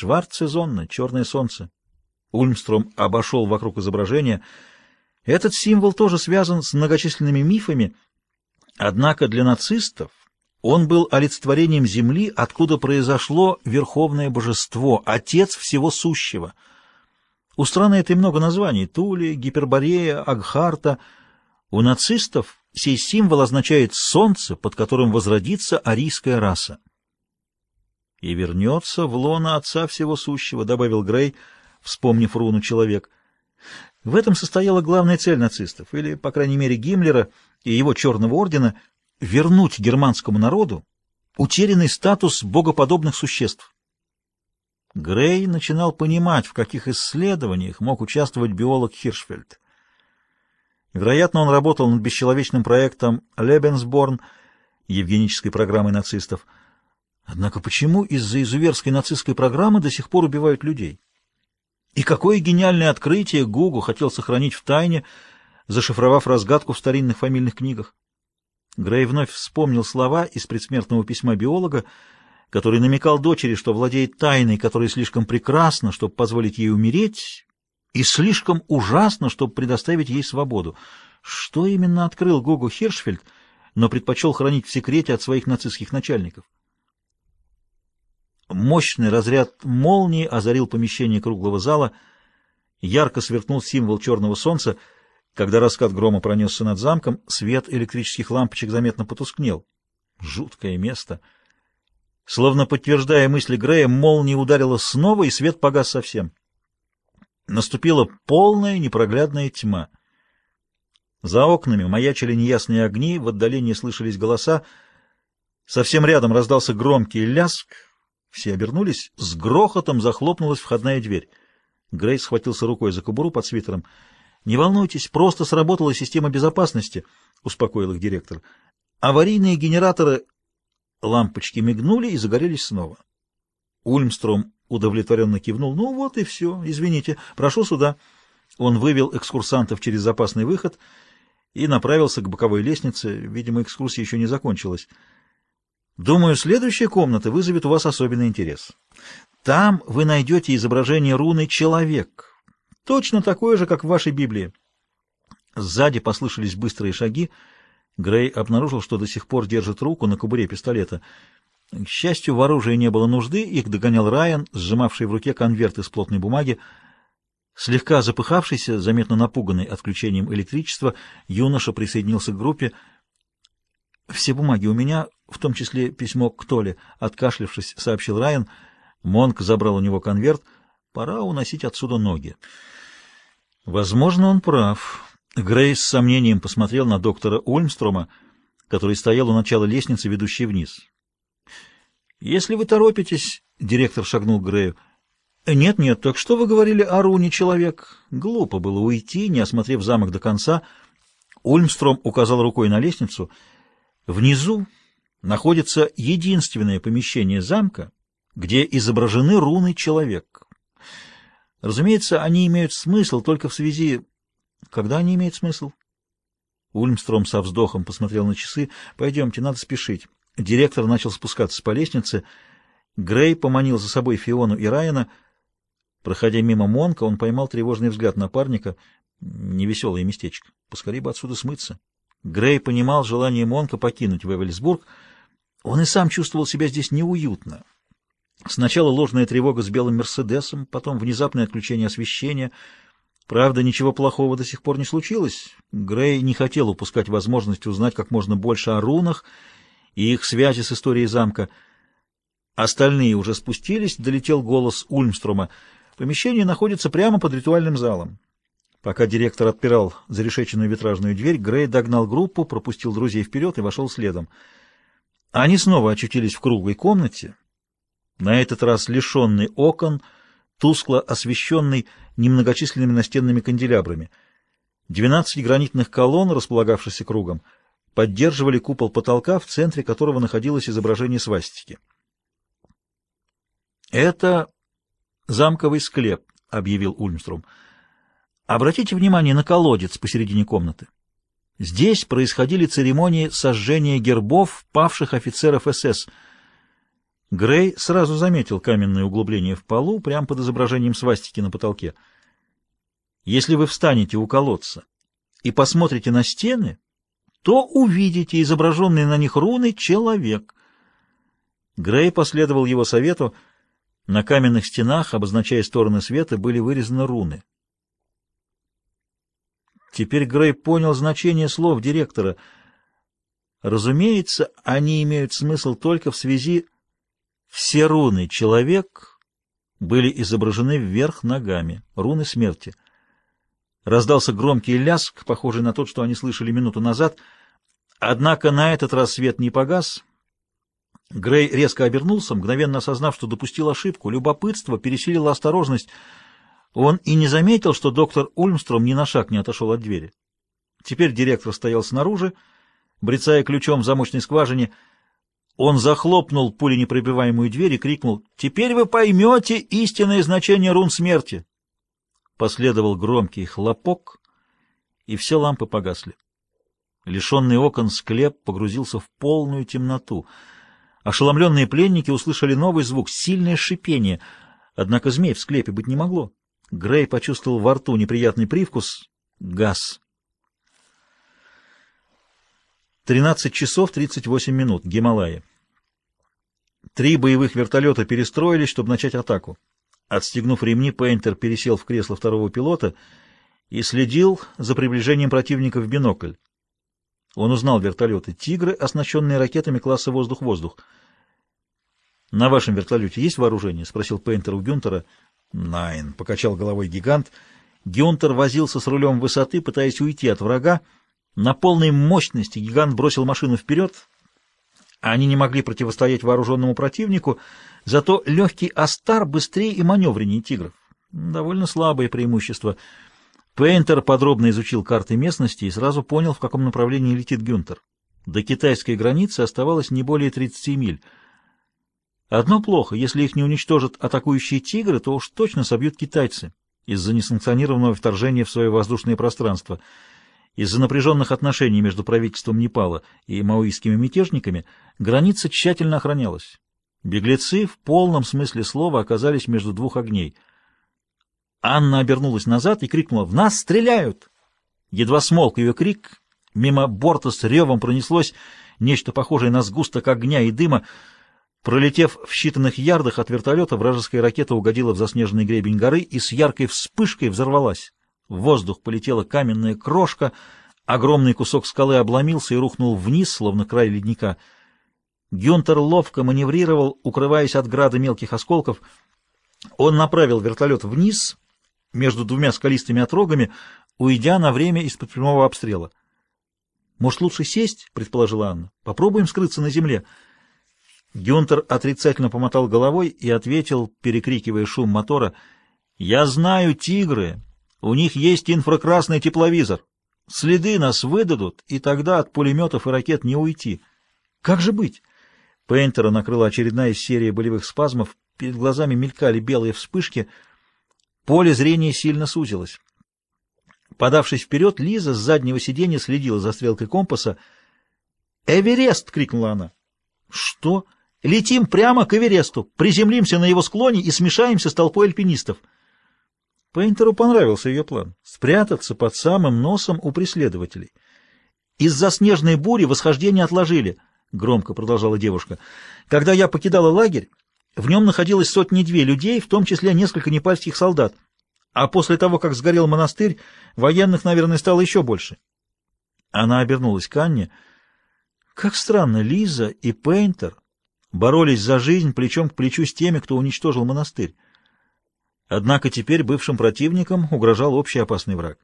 Шварцезонна, черное солнце. Ульмстром обошел вокруг изображения. Этот символ тоже связан с многочисленными мифами, однако для нацистов он был олицетворением земли, откуда произошло верховное божество, отец всего сущего. У страны этой много названий — Тули, Гиперборея, Агхарта. У нацистов сей символ означает солнце, под которым возродится арийская раса. «И вернется в лоно отца всего сущего», — добавил Грей, вспомнив руну «Человек». В этом состояла главная цель нацистов, или, по крайней мере, Гиммлера и его Черного Ордена — вернуть германскому народу утерянный статус богоподобных существ. Грей начинал понимать, в каких исследованиях мог участвовать биолог Хиршфельд. Вероятно, он работал над бесчеловечным проектом «Лебенсборн» евгенической программой нацистов. Однако почему из-за изуверской нацистской программы до сих пор убивают людей? И какое гениальное открытие Гугу хотел сохранить в тайне, зашифровав разгадку в старинных фамильных книгах? Грей вновь вспомнил слова из предсмертного письма биолога, который намекал дочери, что владеет тайной, которая слишком прекрасна, чтобы позволить ей умереть, и слишком ужасно, чтобы предоставить ей свободу. Что именно открыл Гогу Хиршфельд, но предпочел хранить в секрете от своих нацистских начальников? Мощный разряд молнии озарил помещение круглого зала, ярко сверкнул символ черного солнца — когда раскат грома пронесся над замком, свет электрических лампочек заметно потускнел. Жуткое место. Словно подтверждая мысли Грея, молния ударила снова, и свет погас совсем. Наступила полная непроглядная тьма. За окнами маячили неясные огни, в отдалении слышались голоса. Совсем рядом раздался громкий ляск. Все обернулись. С грохотом захлопнулась входная дверь. Грей схватился рукой за кобуру под свитером. «Не волнуйтесь, просто сработала система безопасности», — успокоил их директор. «Аварийные генераторы...» Лампочки мигнули и загорелись снова. Ульмстром удовлетворенно кивнул. «Ну вот и все. Извините. Прошу сюда». Он вывел экскурсантов через запасный выход и направился к боковой лестнице. Видимо, экскурсия еще не закончилась. «Думаю, следующая комната вызовет у вас особенный интерес. Там вы найдете изображение руны «Человек». Точно такое же, как в вашей Библии. Сзади послышались быстрые шаги. Грей обнаружил, что до сих пор держит руку на кобуре пистолета. К счастью, в оружии не было нужды, их догонял Райан, сжимавший в руке конверт из плотной бумаги. Слегка запыхавшийся, заметно напуганный отключением электричества, юноша присоединился к группе. «Все бумаги у меня, в том числе письмо к Толе», — откашлившись, сообщил Райан. Монк забрал у него конверт — Пора уносить отсюда ноги. Возможно, он прав. Грейс с сомнением посмотрел на доктора Ульмстрома, который стоял у начала лестницы, ведущей вниз. «Если вы торопитесь...» — директор шагнул к Грею. «Нет-нет, так что вы говорили о руне, человек?» Глупо было уйти, не осмотрев замок до конца. Ульмстром указал рукой на лестницу. Внизу находится единственное помещение замка, где изображены руны человек. Разумеется, они имеют смысл только в связи... Когда они имеют смысл? Ульмстром со вздохом посмотрел на часы. «Пойдемте, надо спешить». Директор начал спускаться по лестнице. Грей поманил за собой Фиону и Райана. Проходя мимо Монка, он поймал тревожный взгляд напарника. Невеселое местечко. Поскорее бы отсюда смыться. Грей понимал желание Монка покинуть Вевельсбург. Он и сам чувствовал себя здесь неуютно. Сначала ложная тревога с белым «Мерседесом», потом внезапное отключение освещения. Правда, ничего плохого до сих пор не случилось. Грей не хотел упускать возможность узнать как можно больше о рунах и их связи с историей замка. Остальные уже спустились, долетел голос Ульмстрома. Помещение находится прямо под ритуальным залом. Пока директор отпирал зарешеченную витражную дверь, Грей догнал группу, пропустил друзей вперед и вошел следом. Они снова очутились в круглой комнате, на этот раз лишенный окон, тускло освещенный немногочисленными настенными канделябрами. Двенадцать гранитных колонн, располагавшихся кругом, поддерживали купол потолка, в центре которого находилось изображение свастики. «Это замковый склеп», — объявил Ульмстром. «Обратите внимание на колодец посередине комнаты. Здесь происходили церемонии сожжения гербов павших офицеров СС — Грей сразу заметил каменное углубление в полу прямо под изображением свастики на потолке. Если вы встанете у колодца и посмотрите на стены, то увидите изображенные на них руны «человек». Грей последовал его совету. На каменных стенах, обозначая стороны света, были вырезаны руны. Теперь Грей понял значение слов директора. Разумеется, они имеют смысл только в связи все руны «человек» были изображены вверх ногами, руны смерти. Раздался громкий ляск, похожий на тот, что они слышали минуту назад. Однако на этот раз свет не погас. Грей резко обернулся, мгновенно осознав, что допустил ошибку. Любопытство пересилило осторожность. Он и не заметил, что доктор Ульмстром ни на шаг не отошел от двери. Теперь директор стоял снаружи, брецая ключом в замочной скважине — он захлопнул пуленепробиваемую дверь и крикнул «Теперь вы поймете истинное значение рун смерти!» Последовал громкий хлопок, и все лампы погасли. Лишенный окон склеп погрузился в полную темноту. Ошеломленные пленники услышали новый звук — сильное шипение. Однако змей в склепе быть не могло. Грей почувствовал во рту неприятный привкус — газ. 13 часов 38 минут. Гималаи. Три боевых вертолета перестроились, чтобы начать атаку. Отстегнув ремни, Пейнтер пересел в кресло второго пилота и следил за приближением противника в бинокль. Он узнал вертолеты «Тигры», оснащенные ракетами класса «Воздух-воздух». «На вашем вертолете есть вооружение?» — спросил Пейнтер у Гюнтера. «Найн», — покачал головой гигант. Гюнтер возился с рулем высоты, пытаясь уйти от врага. На полной мощности гигант бросил машину вперед — они не могли противостоять вооруженному противнику, зато легкий Астар быстрее и маневреннее тигров. Довольно слабое преимущество. Пейнтер подробно изучил карты местности и сразу понял, в каком направлении летит Гюнтер. До китайской границы оставалось не более 30 миль. Одно плохо, если их не уничтожат атакующие тигры, то уж точно собьют китайцы из-за несанкционированного вторжения в свое воздушное пространство — из-за напряженных отношений между правительством Непала и маоистскими мятежниками граница тщательно охранялась. Беглецы в полном смысле слова оказались между двух огней. Анна обернулась назад и крикнула «В нас стреляют!». Едва смолк ее крик, мимо борта с ревом пронеслось нечто похожее на сгусток огня и дыма. Пролетев в считанных ярдах от вертолета, вражеская ракета угодила в заснеженный гребень горы и с яркой вспышкой взорвалась. В воздух полетела каменная крошка, огромный кусок скалы обломился и рухнул вниз, словно край ледника. Гюнтер ловко маневрировал, укрываясь от града мелких осколков. Он направил вертолет вниз, между двумя скалистыми отрогами, уйдя на время из-под прямого обстрела. «Может, лучше сесть?» — предположила Анна. «Попробуем скрыться на земле». Гюнтер отрицательно помотал головой и ответил, перекрикивая шум мотора, «Я знаю, тигры!» У них есть инфракрасный тепловизор. Следы нас выдадут, и тогда от пулеметов и ракет не уйти. Как же быть? Пейнтера накрыла очередная серия болевых спазмов, перед глазами мелькали белые вспышки, поле зрения сильно сузилось. Подавшись вперед, Лиза с заднего сиденья следила за стрелкой компаса. «Эверест!» — крикнула она. «Что? Летим прямо к Эвересту, приземлимся на его склоне и смешаемся с толпой альпинистов». Пейнтеру понравился ее план — спрятаться под самым носом у преследователей. «Из-за снежной бури восхождение отложили», — громко продолжала девушка. «Когда я покидала лагерь, в нем находилось сотни-две людей, в том числе несколько непальских солдат. А после того, как сгорел монастырь, военных, наверное, стало еще больше». Она обернулась к Анне. Как странно, Лиза и Пейнтер боролись за жизнь плечом к плечу с теми, кто уничтожил монастырь. Однако теперь бывшим противникам угрожал общий опасный враг.